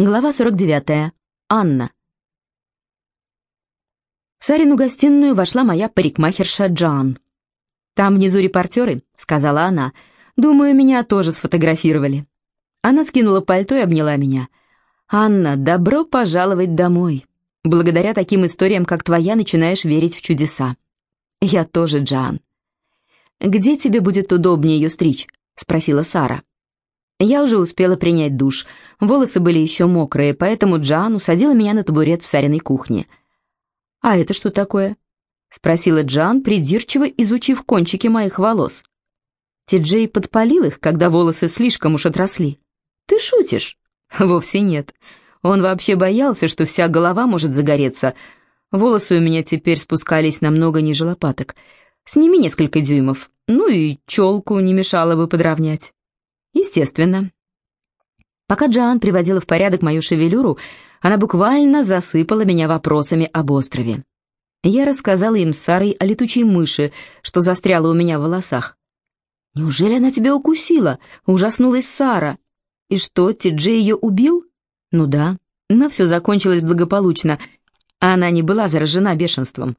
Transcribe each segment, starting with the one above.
Глава 49. Анна. В Сарину гостиную вошла моя парикмахерша Джан. «Там внизу репортеры», — сказала она. «Думаю, меня тоже сфотографировали». Она скинула пальто и обняла меня. «Анна, добро пожаловать домой. Благодаря таким историям, как твоя, начинаешь верить в чудеса». «Я тоже, Джан». «Где тебе будет удобнее ее стричь?» — спросила Сара. Я уже успела принять душ. Волосы были еще мокрые, поэтому Джан усадила меня на табурет в Сариной кухне. «А это что такое?» — спросила Джан, придирчиво изучив кончики моих волос. Ти-Джей подпалил их, когда волосы слишком уж отросли. «Ты шутишь?» «Вовсе нет. Он вообще боялся, что вся голова может загореться. Волосы у меня теперь спускались намного ниже лопаток. Сними несколько дюймов. Ну и челку не мешало бы подровнять». Естественно. Пока Джоан приводила в порядок мою шевелюру, она буквально засыпала меня вопросами об острове. Я рассказала им с Сарой о летучей мыши, что застряла у меня в волосах. «Неужели она тебя укусила?» — ужаснулась Сара. «И что, Ти-Джей ее убил?» «Ну да, но все закончилось благополучно. Она не была заражена бешенством».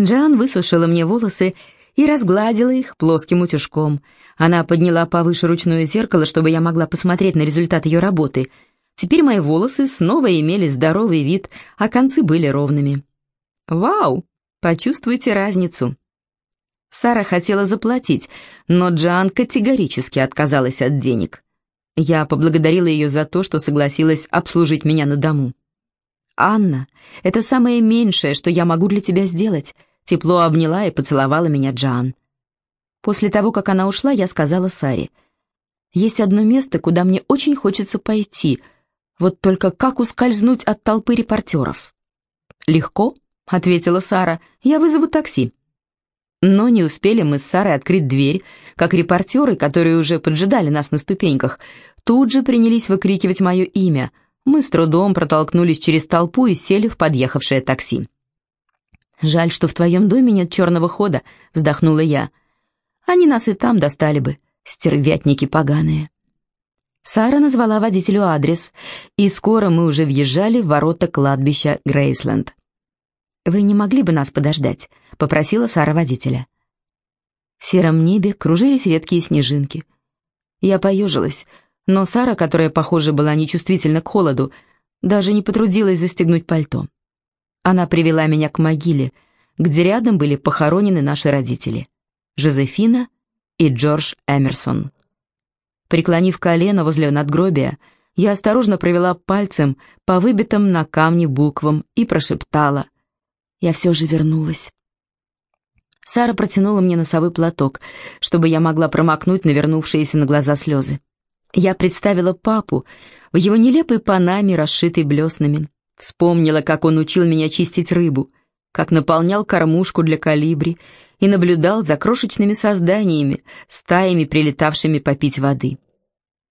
Джоан высушила мне волосы и разгладила их плоским утюжком. Она подняла повыше ручное зеркало, чтобы я могла посмотреть на результат ее работы. Теперь мои волосы снова имели здоровый вид, а концы были ровными. «Вау! Почувствуйте разницу!» Сара хотела заплатить, но Джан категорически отказалась от денег. Я поблагодарила ее за то, что согласилась обслужить меня на дому. «Анна, это самое меньшее, что я могу для тебя сделать», Тепло обняла и поцеловала меня Джан. После того, как она ушла, я сказала Саре, «Есть одно место, куда мне очень хочется пойти, вот только как ускользнуть от толпы репортеров?» «Легко», — ответила Сара, — «я вызову такси». Но не успели мы с Сарой открыть дверь, как репортеры, которые уже поджидали нас на ступеньках, тут же принялись выкрикивать мое имя. Мы с трудом протолкнулись через толпу и сели в подъехавшее такси. «Жаль, что в твоем доме нет черного хода», — вздохнула я. «Они нас и там достали бы, стервятники поганые». Сара назвала водителю адрес, и скоро мы уже въезжали в ворота кладбища Грейсленд. «Вы не могли бы нас подождать?» — попросила Сара водителя. В сером небе кружились редкие снежинки. Я поежилась, но Сара, которая, похоже, была нечувствительна к холоду, даже не потрудилась застегнуть пальто. Она привела меня к могиле, где рядом были похоронены наши родители, Жозефина и Джордж Эмерсон. Преклонив колено возле надгробия, я осторожно провела пальцем по выбитым на камне буквам и прошептала. Я все же вернулась. Сара протянула мне носовой платок, чтобы я могла промокнуть навернувшиеся на глаза слезы. Я представила папу в его нелепой панаме, расшитой блеснами, Вспомнила, как он учил меня чистить рыбу, как наполнял кормушку для калибри и наблюдал за крошечными созданиями, стаями, прилетавшими попить воды.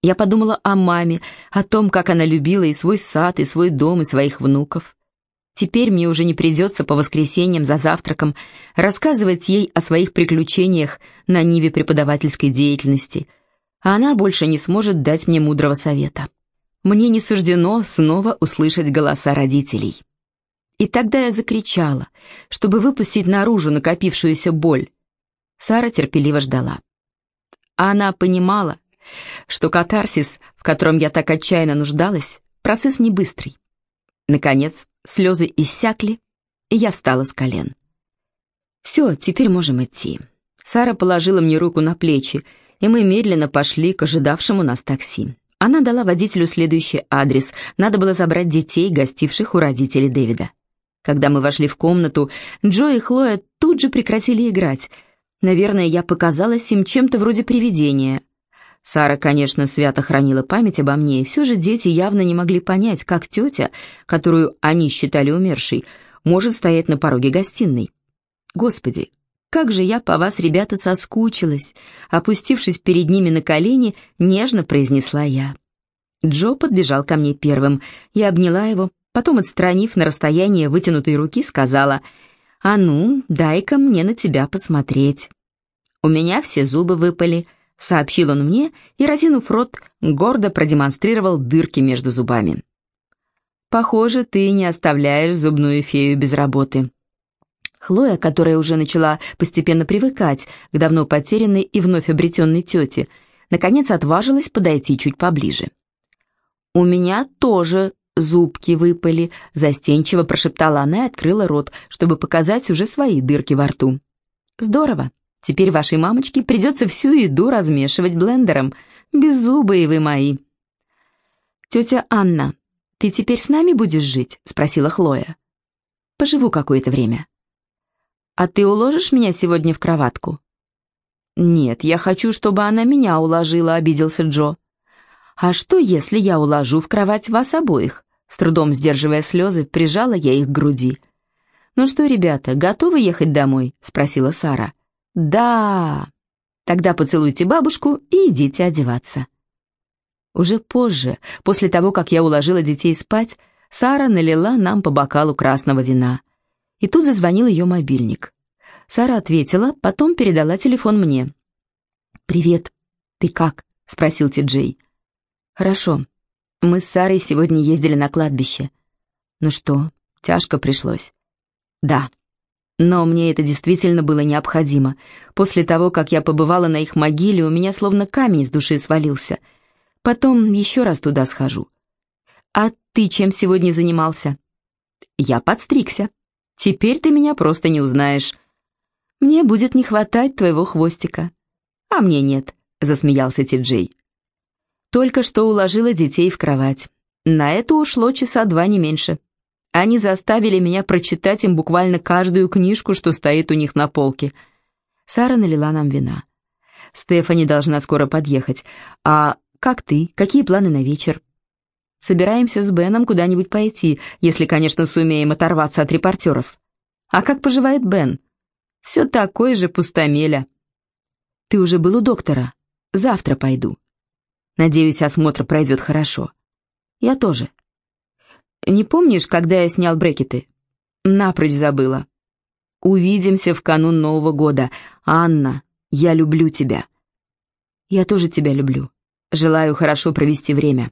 Я подумала о маме, о том, как она любила и свой сад, и свой дом, и своих внуков. Теперь мне уже не придется по воскресеньям за завтраком рассказывать ей о своих приключениях на ниве преподавательской деятельности, а она больше не сможет дать мне мудрого совета мне не суждено снова услышать голоса родителей. И тогда я закричала, чтобы выпустить наружу накопившуюся боль. Сара терпеливо ждала. Она понимала, что катарсис, в котором я так отчаянно нуждалась, процесс не быстрый. Наконец, слезы иссякли, и я встала с колен. «Все, теперь можем идти». Сара положила мне руку на плечи, и мы медленно пошли к ожидавшему нас такси. Она дала водителю следующий адрес. Надо было забрать детей, гостивших у родителей Дэвида. Когда мы вошли в комнату, Джо и Хлоя тут же прекратили играть. Наверное, я показалась им чем-то вроде привидения. Сара, конечно, свято хранила память обо мне, и все же дети явно не могли понять, как тетя, которую они считали умершей, может стоять на пороге гостиной. Господи, как же я по вас, ребята, соскучилась!» Опустившись перед ними на колени, нежно произнесла я. Джо подбежал ко мне первым. Я обняла его, потом, отстранив на расстояние вытянутой руки, сказала, «А ну, дай-ка мне на тебя посмотреть». У меня все зубы выпали. сообщил он мне и, разинув рот, гордо продемонстрировал дырки между зубами. «Похоже, ты не оставляешь зубную фею без работы». Хлоя, которая уже начала постепенно привыкать к давно потерянной и вновь обретенной тете, наконец отважилась подойти чуть поближе. «У меня тоже зубки выпали», — застенчиво прошептала она и открыла рот, чтобы показать уже свои дырки во рту. «Здорово. Теперь вашей мамочке придется всю еду размешивать блендером. Беззубые вы мои». «Тетя Анна, ты теперь с нами будешь жить?» — спросила Хлоя. «Поживу какое-то время». «А ты уложишь меня сегодня в кроватку?» «Нет, я хочу, чтобы она меня уложила», — обиделся Джо. «А что, если я уложу в кровать вас обоих?» С трудом сдерживая слезы, прижала я их к груди. «Ну что, ребята, готовы ехать домой?» — спросила Сара. «Да!» «Тогда поцелуйте бабушку и идите одеваться». Уже позже, после того, как я уложила детей спать, Сара налила нам по бокалу красного вина. И тут зазвонил ее мобильник. Сара ответила, потом передала телефон мне. «Привет. Ты как?» — спросил Ти-Джей. «Хорошо. Мы с Сарой сегодня ездили на кладбище. Ну что, тяжко пришлось?» «Да. Но мне это действительно было необходимо. После того, как я побывала на их могиле, у меня словно камень с души свалился. Потом еще раз туда схожу». «А ты чем сегодня занимался?» «Я подстригся», Теперь ты меня просто не узнаешь. Мне будет не хватать твоего хвостика. А мне нет, засмеялся Ти-Джей. Только что уложила детей в кровать. На это ушло часа два не меньше. Они заставили меня прочитать им буквально каждую книжку, что стоит у них на полке. Сара налила нам вина. Стефани должна скоро подъехать. А как ты? Какие планы на вечер? Собираемся с Беном куда-нибудь пойти, если, конечно, сумеем оторваться от репортеров. А как поживает Бен? Все такой же пустомеля. Ты уже был у доктора? Завтра пойду. Надеюсь, осмотр пройдет хорошо. Я тоже. Не помнишь, когда я снял брекеты? Напрочь забыла. Увидимся в канун Нового года. Анна, я люблю тебя. Я тоже тебя люблю. Желаю хорошо провести время.